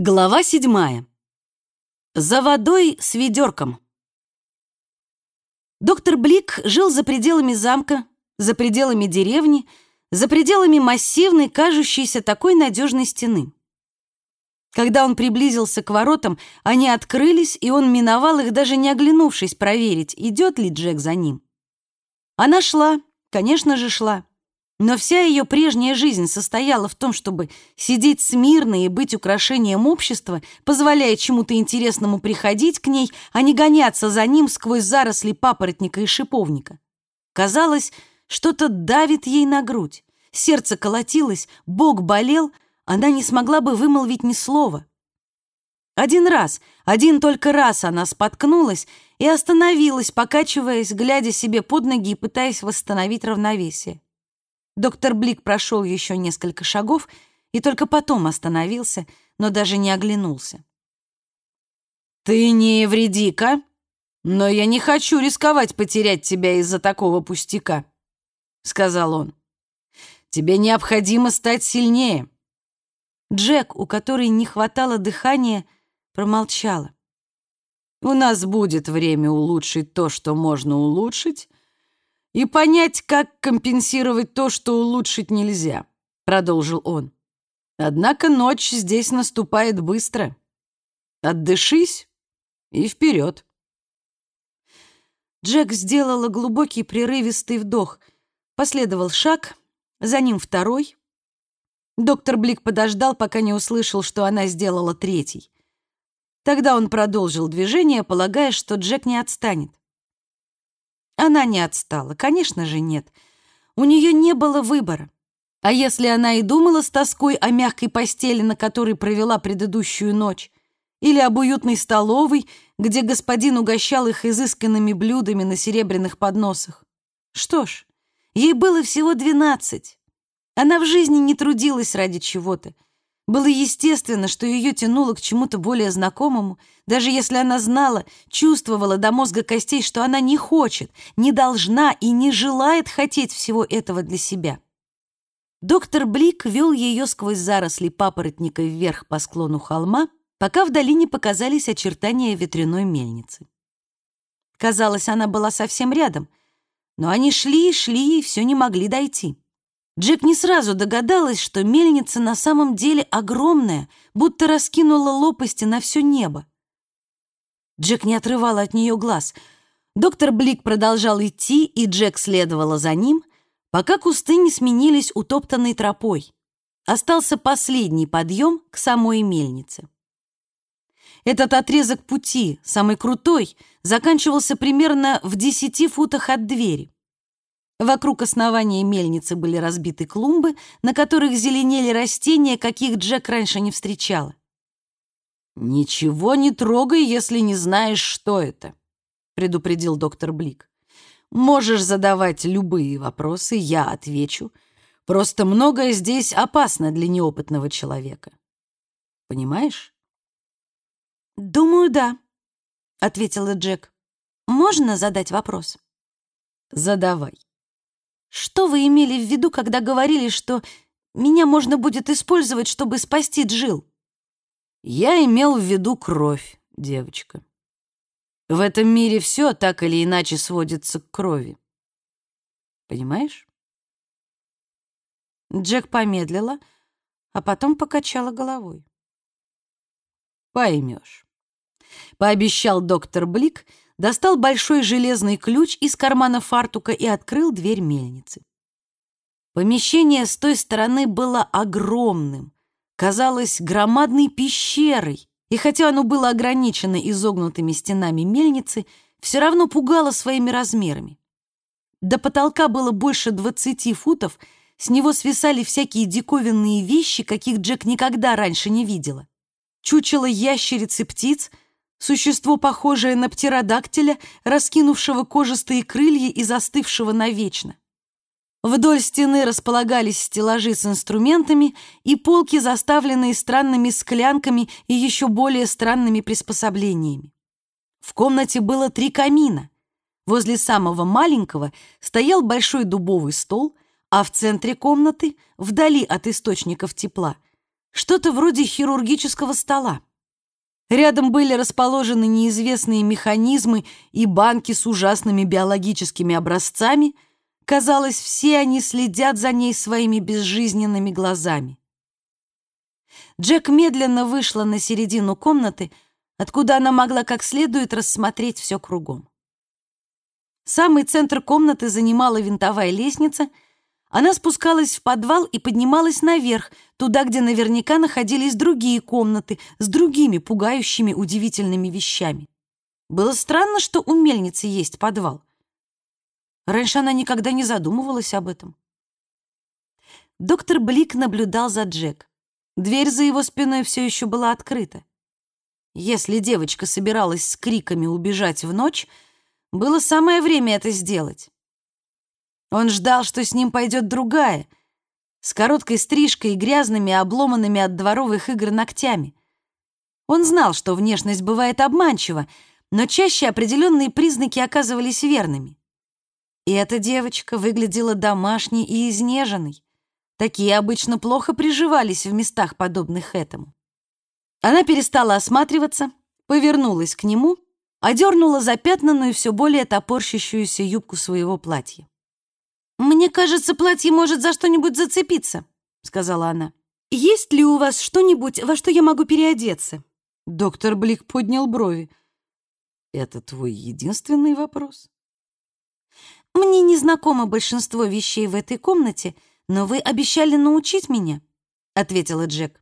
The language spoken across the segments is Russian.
Глава седьмая. За водой с ведерком. Доктор Блик жил за пределами замка, за пределами деревни, за пределами массивной, кажущейся такой надежной стены. Когда он приблизился к воротам, они открылись, и он миновал их, даже не оглянувшись проверить, идет ли Джек за ним. Она шла, конечно же, шла. Но вся ее прежняя жизнь состояла в том, чтобы сидеть смирно и быть украшением общества, позволяя чему-то интересному приходить к ней, а не гоняться за ним сквозь заросли папоротника и шиповника. Казалось, что-то давит ей на грудь. Сердце колотилось, бок болел, она не смогла бы вымолвить ни слова. Один раз, один только раз она споткнулась и остановилась, покачиваясь, глядя себе под ноги и пытаясь восстановить равновесие. Доктор Блик прошел еще несколько шагов и только потом остановился, но даже не оглянулся. «Ты не вредика, но я не хочу рисковать потерять тебя из-за такого пустяка», — сказал он. «Тебе необходимо стать сильнее». Джек, у которой не хватало дыхания, промолчала. «У нас будет время улучшить то, что можно улучшить, и понять, как компенсировать то, что улучшить нельзя», — продолжил он. «Однако ночь здесь наступает быстро. Отдышись и вперед». Джек сделала глубокий прерывистый вдох. Последовал шаг, за ним второй. Доктор Блик подождал, пока не услышал, что она сделала третий. Тогда он продолжил движение, полагая, что Джек не отстанет. Она не отстала, конечно же, нет. У нее не было выбора. А если она и думала с тоской о мягкой постели, на которой провела предыдущую ночь, или об уютной столовой, где господин угощал их изысканными блюдами на серебряных подносах. Что ж, ей было всего двенадцать. Она в жизни не трудилась ради чего-то, было естественно, что ее тянуло к чему-то более знакомому, даже если она знала, чувствовала до мозга костей, что она не хочет, не должна и не желает хотеть всего этого для себя. Доктор Блик вел ее сквозь заросли папоротника вверх по склону холма, пока вдали не показались очертания ветряной мельницы. Казалось, она была совсем рядом, но они шли и шли и все не могли дойти. Джек не сразу догадалась, что мельница на самом деле огромная, будто раскинула лопасти на все небо. Джек не отрывала от нее глаз. Доктор Блик продолжал идти, и Джек следовала за ним, пока кусты не сменились утоптанной тропой. Остался последний подъем к самой мельнице. Этот отрезок пути, самый крутой, заканчивался примерно в десяти футах от двери. Вокруг основания мельницы были разбиты клумбы, на которых зеленели растения, каких Джек раньше не встречала. «Ничего не трогай, если не знаешь, что это», — предупредил доктор Блик. «Можешь задавать любые вопросы, я отвечу. Просто многое здесь опасно для неопытного человека. Понимаешь?» «Думаю, да», — ответила Джек. «Можно задать вопрос?» «Задавай». Что вы имели в виду, когда говорили, что меня можно будет использовать, чтобы спасти Джил? Я имел в виду кровь, девочка. В этом мире все так или иначе сводится к крови. Понимаешь? Джек помедлила, а потом покачала головой. Поймешь. Пообещал доктор Блик, достал большой железный ключ из кармана фартука и открыл дверь мельницы. Помещение с той стороны было огромным, казалось громадной пещерой, и хотя оно было ограничено изогнутыми стенами мельницы, все равно пугало своими размерами. До потолка было больше двадцати футов, с него свисали всякие диковинные вещи, каких Джек никогда раньше не видела. Чучело ящериц и птиц — Существо, похожее на птеродактиля, раскинувшего кожистые крылья и застывшего навечно. Вдоль стены располагались стеллажи с инструментами и полки, заставленные странными склянками и еще более странными приспособлениями. В комнате было три камина. Возле самого маленького стоял большой дубовый стол, а в центре комнаты, вдали от источников тепла, что-то вроде хирургического стола. Рядом были расположены неизвестные механизмы и банки с ужасными биологическими образцами. Казалось, все они следят за ней своими безжизненными глазами. Джек медленно вышла на середину комнаты, откуда она могла как следует рассмотреть все кругом. Самый центр комнаты занимала винтовая лестница. Она спускалась в подвал и поднималась наверх, туда, где наверняка находились другие комнаты с другими пугающими удивительными вещами. Было странно, что у мельницы есть подвал. Раньше она никогда не задумывалась об этом. Доктор Блик наблюдал за Джек. Дверь за его спиной все еще была открыта. Если девочка собиралась с криками убежать в ночь, было самое время это сделать. Он ждал, что с ним пойдет другая, с короткой стрижкой и грязными, обломанными от дворовых игр ногтями. Он знал, что внешность бывает обманчива, но чаще определенные признаки оказывались верными. И эта девочка выглядела домашней и изнеженной. Такие обычно плохо приживались в местах, подобных этому. Она перестала осматриваться, повернулась к нему, одернула запятнанную, все более топорщащуюся юбку своего платья. «Мне кажется, платье может за что-нибудь зацепиться», — сказала она. «Есть ли у вас что-нибудь, во что я могу переодеться?» Доктор Блик поднял брови. «Это твой единственный вопрос?» «Мне не знакомо большинство вещей в этой комнате», «Но вы обещали научить меня», — ответила Джек.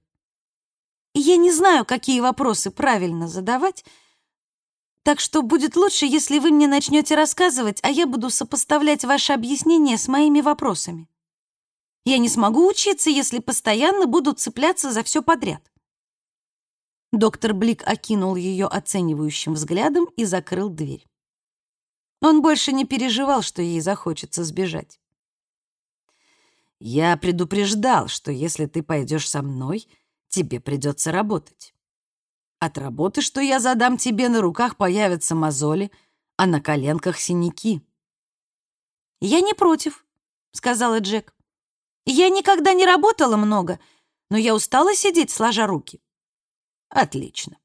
«Я не знаю, какие вопросы правильно задавать, так что будет лучше, если вы мне начнете рассказывать, а я буду сопоставлять ваши объяснения с моими вопросами. Я не смогу учиться, если постоянно буду цепляться за все подряд». Доктор Блик окинул ее оценивающим взглядом и закрыл дверь. Он больше не переживал, что ей захочется сбежать. Я предупреждал, что если ты пойдешь со мной, тебе придется работать. От работы, что я задам тебе, на руках появятся мозоли, а на коленках синяки. «Я не против», — сказала Джек. «Я никогда не работала много, но я устала сидеть, сложа руки». «Отлично».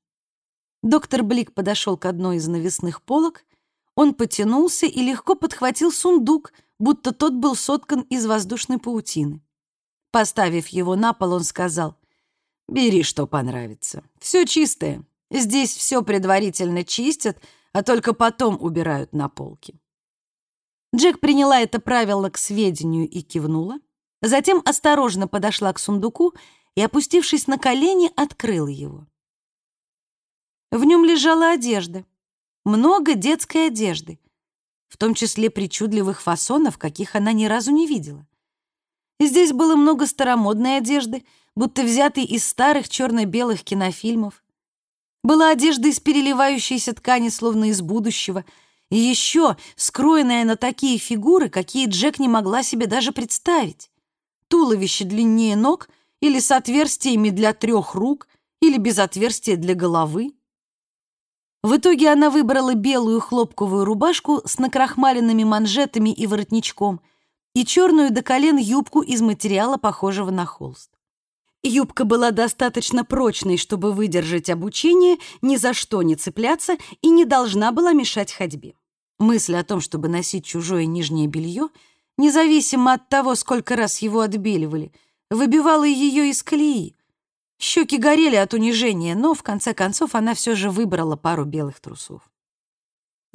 Доктор Блик подошел к одной из навесных полок, он потянулся и легко подхватил сундук, будто тот был соткан из воздушной паутины. Поставив его на пол, он сказал, «Бери, что понравится. Все чистое. Здесь все предварительно чистят, а только потом убирают на полки». Джек приняла это правило к сведению и кивнула. Затем осторожно подошла к сундуку и, опустившись на колени, открыла его. В нем лежала одежда. Много детской одежды в том числе причудливых фасонов, каких она ни разу не видела. Здесь было много старомодной одежды, будто взятой из старых черно-белых кинофильмов. Была одежда из переливающейся ткани, словно из будущего, и еще скроенная на такие фигуры, какие Джек не могла себе даже представить. Туловище длиннее ног или с отверстиями для трех рук, или без отверстия для головы. В итоге она выбрала белую хлопковую рубашку с накрахмаленными манжетами и воротничком и черную до колен юбку из материала, похожего на холст. Юбка была достаточно прочной, чтобы выдержать обучение, ни за что не цепляться и не должна была мешать ходьбе. Мысль о том, чтобы носить чужое нижнее белье, независимо от того, сколько раз его отбеливали, выбивала ее из колеи, Щеки горели от унижения, но в конце концов она все же выбрала пару белых трусов.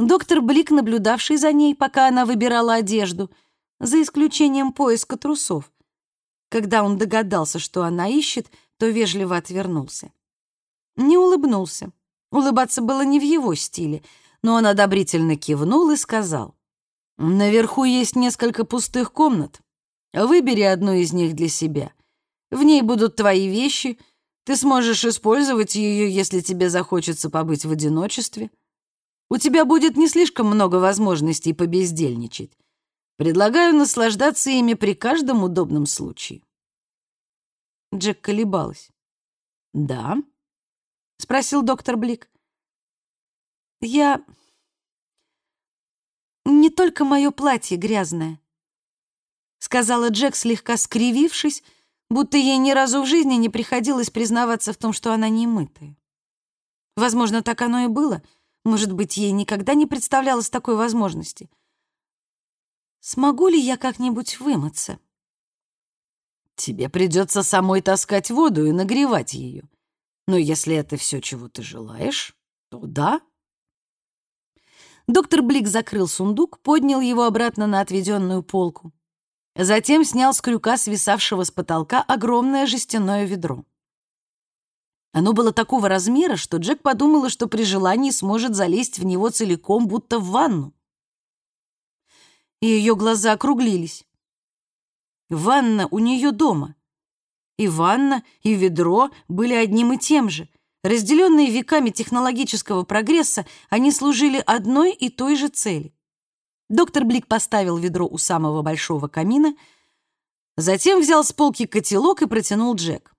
Доктор Блик, наблюдавший за ней, пока она выбирала одежду, за исключением поиска трусов. Когда он догадался, что она ищет, то вежливо отвернулся. Не улыбнулся. Улыбаться было не в его стиле, но он одобрительно кивнул и сказал. «Наверху есть несколько пустых комнат. Выбери одну из них для себя. В ней будут твои вещи — ты сможешь использовать ее, если тебе захочется побыть в одиночестве. У тебя будет не слишком много возможностей побездельничать. Предлагаю наслаждаться ими при каждом удобном случае. Джек колебалась. «Да?» — спросил доктор Блик. «Я... не только мое платье грязное», — сказала Джек, слегка скривившись, будто ей ни разу в жизни не приходилось признаваться в том, что она не мытая. Возможно, так оно и было. Может быть, ей никогда не представлялось такой возможности. Смогу ли я как-нибудь вымыться? Тебе придется самой таскать воду и нагревать ее. Но если это все, чего ты желаешь, то да. Доктор Блик закрыл сундук, поднял его обратно на отведенную полку. Затем снял с крюка, свисавшего с потолка, огромное жестяное ведро. Оно было такого размера, что Джек подумала, что при желании сможет залезть в него целиком, будто в ванну. И ее глаза округлились. Ванна у нее дома. И ванна, и ведро были одним и тем же. Разделенные веками технологического прогресса, они служили одной и той же цели. Доктор Блик поставил ведро у самого большого камина, затем взял с полки котелок и протянул Джек.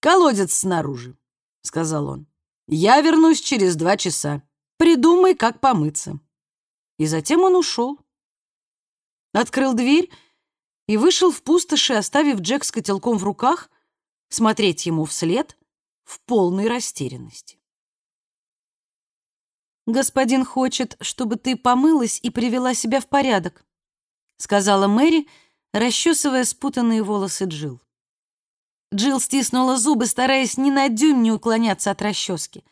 «Колодец снаружи», — сказал он. «Я вернусь через два часа. Придумай, как помыться». И затем он ушел. Открыл дверь и вышел в пустоши, оставив Джек с котелком в руках, смотреть ему вслед в полной растерянности. «Господин хочет, чтобы ты помылась и привела себя в порядок», сказала Мэри, расчесывая спутанные волосы Джил. Джилл стиснула зубы, стараясь ни на дюйм не уклоняться от расчески.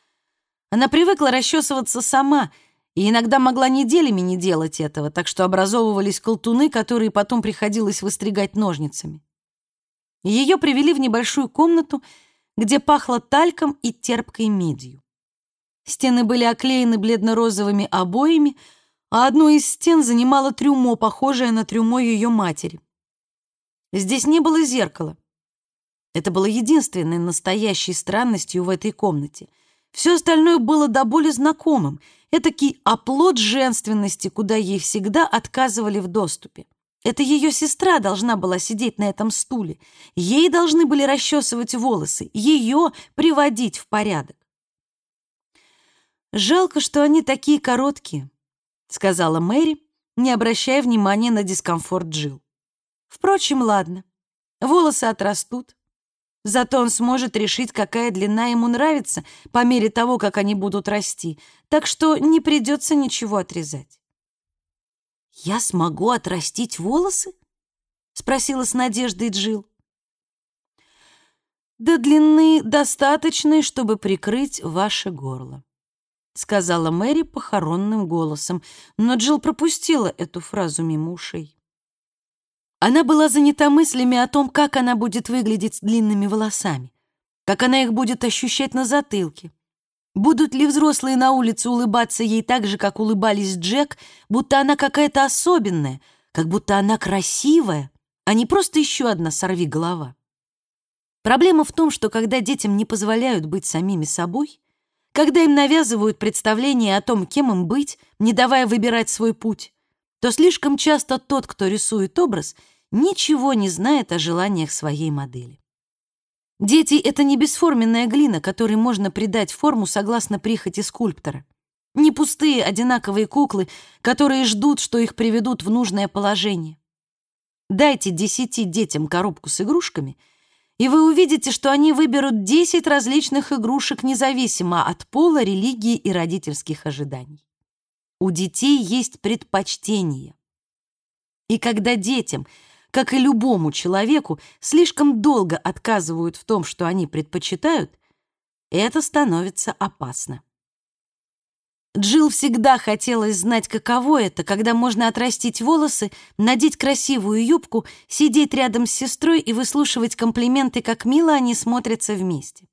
Она привыкла расчесываться сама и иногда могла неделями не делать этого, так что образовывались колтуны, которые потом приходилось выстригать ножницами. Ее привели в небольшую комнату, где пахло тальком и терпкой медью. Стены были оклеены бледно-розовыми обоями, а одну из стен занимало трюмо, похожее на трюмо ее матери. Здесь не было зеркала. Это было единственной настоящей странностью в этой комнате. Все остальное было до боли знакомым. Этакий оплот женственности, куда ей всегда отказывали в доступе. Это ее сестра должна была сидеть на этом стуле. Ей должны были расчесывать волосы, ее приводить в порядок. «Жалко, что они такие короткие», — сказала Мэри, не обращая внимания на дискомфорт Джил. «Впрочем, ладно. Волосы отрастут. Зато он сможет решить, какая длина ему нравится по мере того, как они будут расти, так что не придется ничего отрезать». «Я смогу отрастить волосы?» — спросила с надеждой Джил. «До длины достаточной, чтобы прикрыть ваше горло», — сказала Мэри похоронным голосом, но Джилл пропустила эту фразу мимо ушей. Она была занята мыслями о том, как она будет выглядеть с длинными волосами, как она их будет ощущать на затылке. Будут ли взрослые на улице улыбаться ей так же, как улыбались Джек, будто она какая-то особенная, как будто она красивая, а не просто еще одна сорви-голова. Проблема в том, что когда детям не позволяют быть самими собой, когда им навязывают представление о том, кем им быть, не давая выбирать свой путь, то слишком часто тот, кто рисует образ, ничего не знает о желаниях своей модели. Дети — это не бесформенная глина, которой можно придать форму согласно прихоти скульптора. Не пустые одинаковые куклы, которые ждут, что их приведут в нужное положение. Дайте десяти детям коробку с игрушками — и вы увидите, что они выберут 10 различных игрушек независимо от пола, религии и родительских ожиданий. У детей есть предпочтения. И когда детям, как и любому человеку, слишком долго отказывают в том, что они предпочитают, это становится опасно. Джилл всегда хотелось знать, каково это, когда можно отрастить волосы, надеть красивую юбку, сидеть рядом с сестрой и выслушивать комплименты, как мило они смотрятся вместе.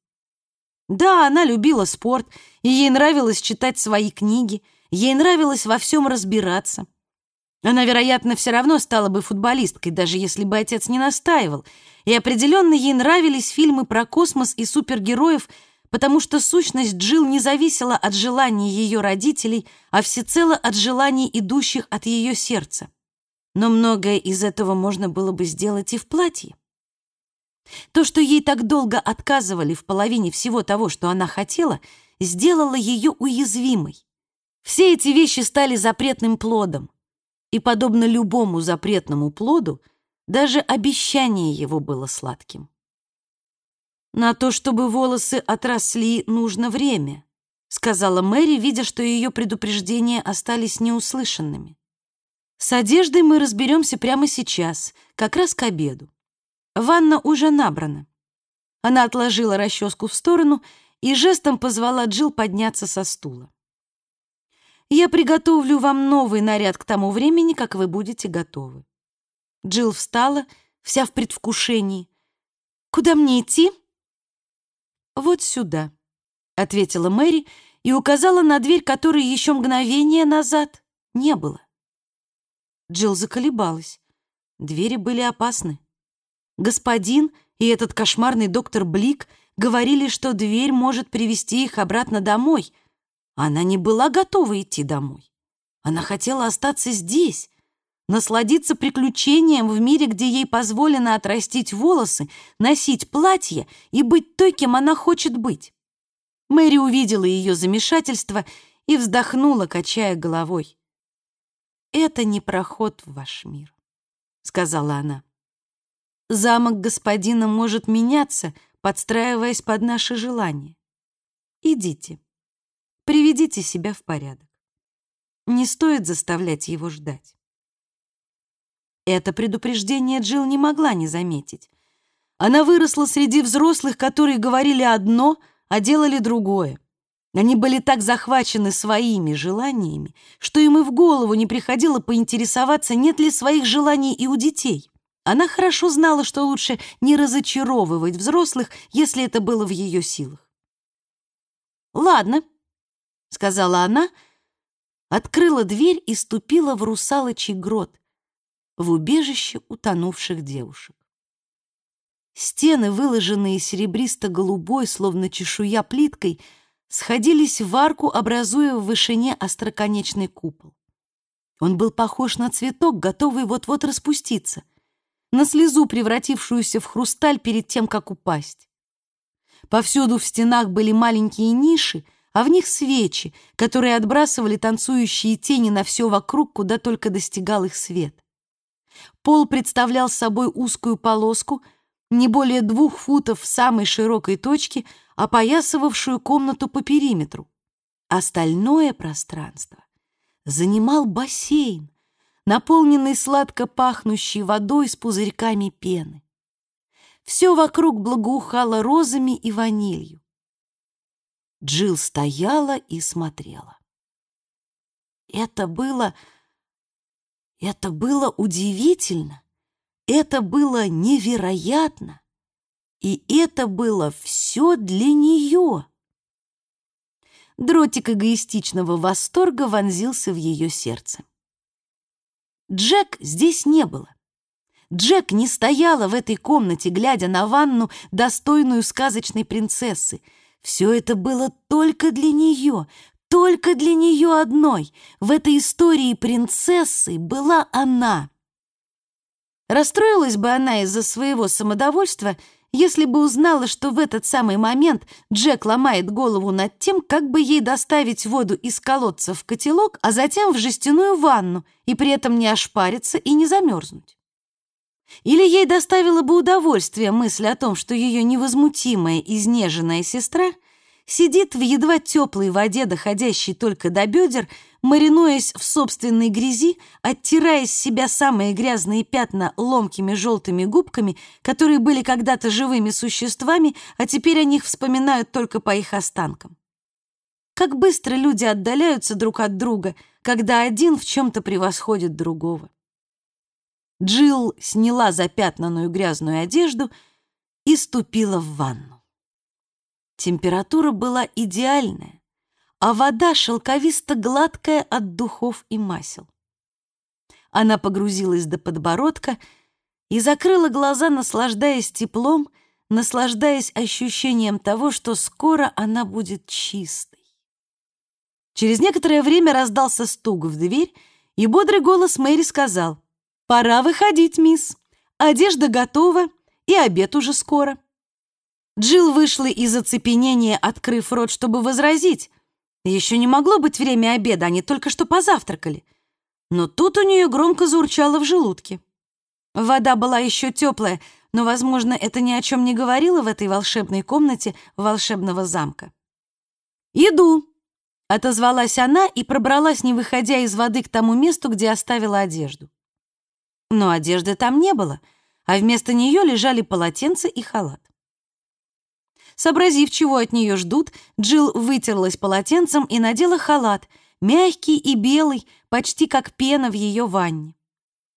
Да, она любила спорт, и ей нравилось читать свои книги, ей нравилось во всем разбираться. Она, вероятно, все равно стала бы футболисткой, даже если бы отец не настаивал, и определенно ей нравились фильмы про космос и супергероев — потому что сущность Джил не зависела от желаний ее родителей, а всецело от желаний, идущих от ее сердца. Но многое из этого можно было бы сделать и в платье. То, что ей так долго отказывали в половине всего того, что она хотела, сделало ее уязвимой. Все эти вещи стали запретным плодом. И, подобно любому запретному плоду, Даже обещание его было сладким. «На то, чтобы волосы отросли, нужно время», — сказала Мэри, видя, что ее предупреждения остались неуслышанными. «С одеждой мы разберемся прямо сейчас, как раз к обеду. Ванна уже набрана». Она отложила расческу в сторону и жестом позвала Джилл подняться со стула. «Я приготовлю вам новый наряд к тому времени, как вы будете готовы». Джилл встала, вся в предвкушении. «Куда мне идти?» «Вот сюда», — ответила Мэри и указала на дверь, которой еще мгновение назад не было. Джилл заколебалась. Двери были опасны. Господин и этот кошмарный доктор Блик говорили, что дверь может привести их обратно домой. Она не была готова идти домой. Она хотела остаться здесь, насладиться приключением в мире, где ей позволено отрастить волосы, носить платье и быть той, кем она хочет быть. Мэри увидела ее замешательство и вздохнула, качая головой. «Это не проход в ваш мир», — сказала она. «Замок господина может меняться, подстраиваясь под наши желания. Идите, приведите себя в порядок. Не стоит заставлять его ждать». Это предупреждение Джилл не могла не заметить. Она выросла среди взрослых, которые говорили одно, а делали другое. Они были так захвачены своими желаниями, что им и в голову не приходило поинтересоваться, нет ли своих желаний и у детей. Она хорошо знала, что лучше не разочаровывать взрослых, если это было в ее силах. «Ладно», — сказала она, открыла дверь и ступила в русалочий грот, в убежище утонувших девушек. Стены, выложенные серебристо-голубой, словно чешуя плиткой, сходились в арку, образуя в вышине остроконечный купол. Он был похож на цветок, готовый вот-вот распуститься, на слезу, превратившуюся в хрусталь перед тем, как упасть. Повсюду в стенах были маленькие ниши, а в них свечи, которые отбрасывали танцующие тени на все вокруг, куда только достигал их свет. Пол представлял собой узкую полоску, не более двух футов в самой широкой точке, опоясывавшую комнату по периметру. Остальное пространство занимал бассейн, наполненный сладко пахнущей водой с пузырьками пены. Все вокруг благоухало розами и ванилью. Джилл стояла и смотрела. Это было это было удивительно, это было невероятно, и это было все для нее. Дротик эгоистичного восторга вонзился в ее сердце. Джек здесь не было. Джек не стояла в этой комнате, глядя на ванну, достойную сказочной принцессы. Все это было только для нее, только для нее одной. В этой истории принцессы была она. Расстроилась бы она из-за своего самодовольства, если бы узнала, что в этот самый момент Джек ломает голову над тем, как бы ей доставить воду из колодца в котелок, а затем в жестяную ванну, и при этом не ошпариться и не замерзнуть. Или ей доставило бы удовольствие мысль о том, что ее невозмутимая, изнеженная сестра — сидит в едва теплой воде, доходящей только до бедер, маринуясь в собственной грязи, оттирая с себя самые грязные пятна ломкими желтыми губками, которые были когда-то живыми существами, а теперь о них вспоминают только по их останкам. Как быстро люди отдаляются друг от друга, когда один в чем-то превосходит другого. Джилл сняла запятнанную грязную одежду и ступила в ванну. Температура была идеальная, а вода шелковисто-гладкая от духов и масел. Она погрузилась до подбородка и закрыла глаза, наслаждаясь теплом, наслаждаясь ощущением того, что скоро она будет чистой. Через некоторое время раздался стук в дверь, и бодрый голос Мэри сказал, «Пора выходить, мисс. Одежда готова, и обед уже скоро». Джилл вышла из оцепенения, открыв рот, чтобы возразить. Еще не могло быть время обеда, они только что позавтракали. Но тут у нее громко заурчало в желудке. Вода была еще теплая, но, возможно, это ни о чем не говорило в этой волшебной комнате волшебного замка. «Иду!» — отозвалась она и пробралась, не выходя из воды, к тому месту, где оставила одежду. Но одежды там не было, а вместо нее лежали полотенце и халат. Сообразив, чего от нее ждут, Джилл вытерлась полотенцем и надела халат, мягкий и белый, почти как пена в ее ванне.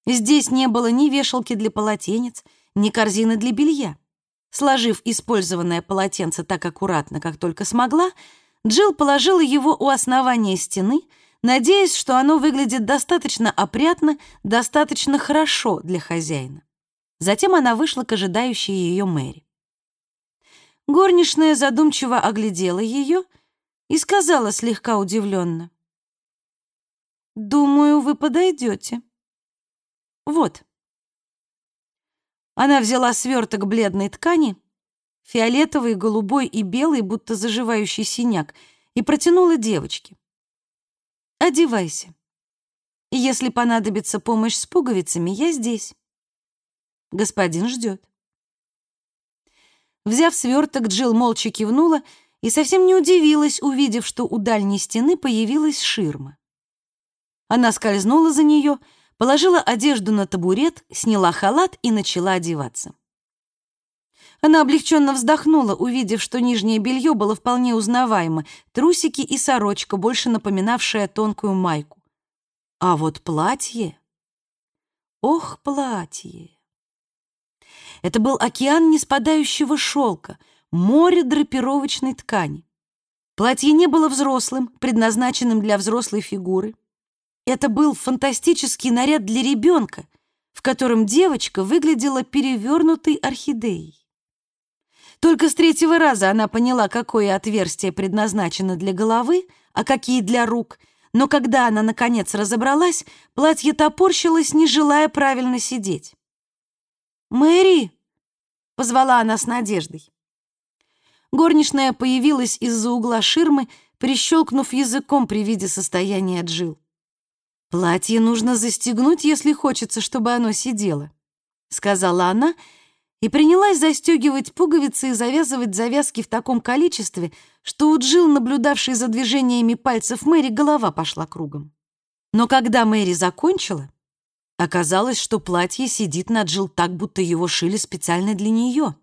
Здесь не было ни вешалки для полотенец, ни корзины для белья. Сложив использованное полотенце так аккуратно, как только смогла, Джилл положила его у основания стены, надеясь, что оно выглядит достаточно опрятно, достаточно хорошо для хозяина. Затем она вышла к ожидающей ее Мэри. Горничная задумчиво оглядела ее и сказала слегка удивленно. «Думаю, вы подойдете. Вот». Она взяла сверток бледной ткани, фиолетовый, голубой и белый, будто заживающий синяк, и протянула девочке. «Одевайся. Если понадобится помощь с пуговицами, я здесь. Господин ждет». Взяв сверток, Джилл молча кивнула и совсем не удивилась, увидев, что у дальней стены появилась ширма. Она скользнула за нее, положила одежду на табурет, сняла халат и начала одеваться. Она облегченно вздохнула, увидев, что нижнее белье было вполне узнаваемо, трусики и сорочка, больше напоминавшая тонкую майку. А вот платье... Ох, платье! Это был океан неспадающего шелка, море драпировочной ткани. Платье не было взрослым, предназначенным для взрослой фигуры. Это был фантастический наряд для ребенка, в котором девочка выглядела перевернутой орхидеей. Только с третьего раза она поняла, какое отверстие предназначено для головы, а какие для рук, но когда она, наконец, разобралась, платье топорщилось, не желая правильно сидеть. «Мэри!» — позвала она с надеждой. Горничная появилась из-за угла ширмы, прищелкнув языком при виде состояния Джил. «Платье нужно застегнуть, если хочется, чтобы оно сидело», — сказала она, и принялась застегивать пуговицы и завязывать завязки в таком количестве, что у Джил, наблюдавшей за движениями пальцев Мэри, голова пошла кругом. Но когда Мэри закончила, Оказалось, что платье сидит на Джилл так, будто его шили специально для нее.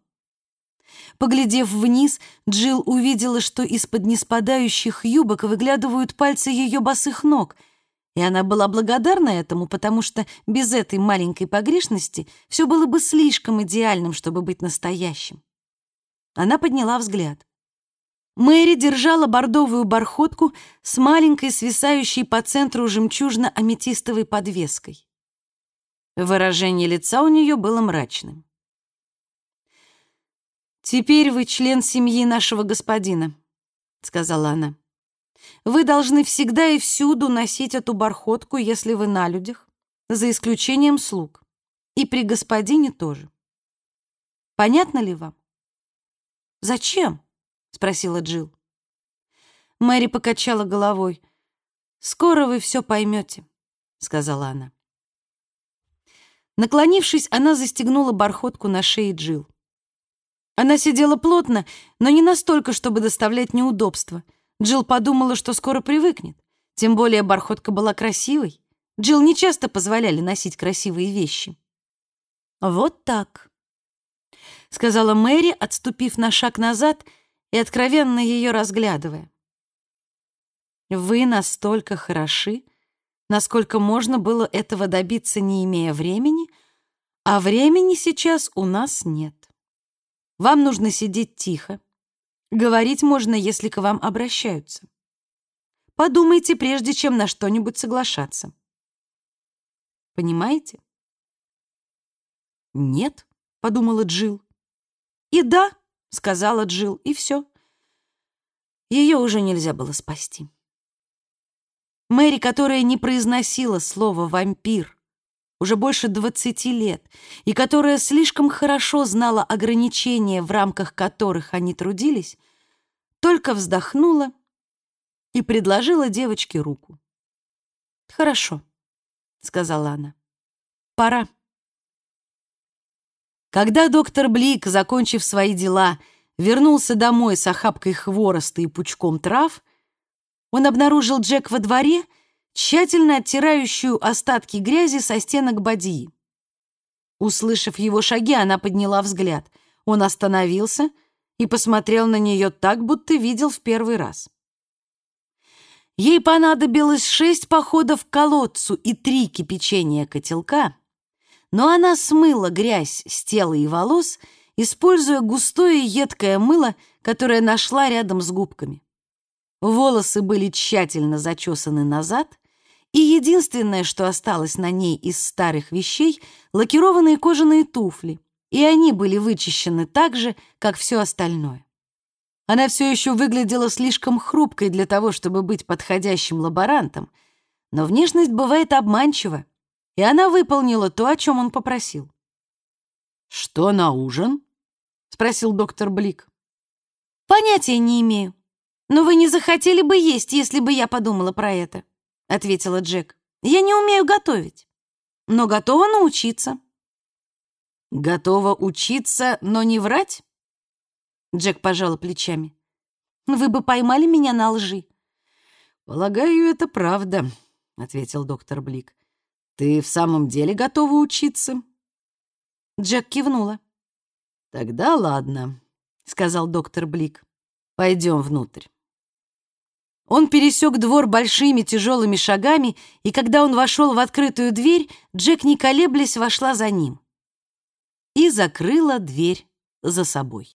Поглядев вниз, Джилл увидела, что из-под неспадающих юбок выглядывают пальцы ее босых ног, и она была благодарна этому, потому что без этой маленькой погрешности все было бы слишком идеальным, чтобы быть настоящим. Она подняла взгляд. Мэри держала бордовую бархотку с маленькой свисающей по центру жемчужно-аметистовой подвеской. Выражение лица у нее было мрачным. «Теперь вы член семьи нашего господина», — сказала она. «Вы должны всегда и всюду носить эту бархотку, если вы на людях, за исключением слуг. И при господине тоже. Понятно ли вам?» «Зачем?» — спросила Джилл. Мэри покачала головой. «Скоро вы все поймете», — сказала она. Наклонившись, она застегнула бархотку на шее Джил. Она сидела плотно, но не настолько, чтобы доставлять неудобства. Джил подумала, что скоро привыкнет. Тем более бархотка была красивой. Джил не часто позволяли носить красивые вещи. «Вот так», — сказала Мэри, отступив на шаг назад и откровенно ее разглядывая. «Вы настолько хороши, насколько можно было этого добиться, не имея времени, а времени сейчас у нас нет. Вам нужно сидеть тихо. Говорить можно, если к вам обращаются. Подумайте, прежде чем на что-нибудь соглашаться. Понимаете? Нет, подумала Джил. И да, сказала Джил, и все. Ее уже нельзя было спасти. Мэри, которая не произносила слово «вампир» уже больше 20 лет и которая слишком хорошо знала ограничения, в рамках которых они трудились, только вздохнула и предложила девочке руку. «Хорошо», — сказала она. «Пора». Когда доктор Блик, закончив свои дела, вернулся домой с охапкой хвороста и пучком трав, он обнаружил Джек во дворе, тщательно оттирающую остатки грязи со стенок бадьи. Услышав его шаги, она подняла взгляд. Он остановился и посмотрел на нее так, будто видел в первый раз. Ей понадобилось шесть походов к колодцу и три кипячения котелка, но она смыла грязь с тела и волос, используя густое едкое мыло, которое нашла рядом с губками. Волосы были тщательно зачесаны назад, и единственное, что осталось на ней из старых вещей, лакированные кожаные туфли, и они были вычищены так же, как все остальное. Она все еще выглядела слишком хрупкой для того, чтобы быть подходящим лаборантом, но внешность бывает обманчива, и она выполнила то, о чем он попросил. «Что на ужин?» — спросил доктор Блик. «Понятия не имею. Но вы не захотели бы есть, если бы я подумала про это», — ответила Джек. «Я не умею готовить, но готова научиться». «Готова учиться, но не врать?» Джек пожала плечами. «Вы бы поймали меня на лжи». «Полагаю, это правда», — ответил доктор Блик. «Ты в самом деле готова учиться?» Джек кивнула. «Тогда ладно», — сказал доктор Блик. «Пойдем внутрь». Он пересек двор большими тяжелыми шагами, и когда он вошел в открытую дверь, Джек, не колеблясь, вошла за ним и закрыла дверь за собой.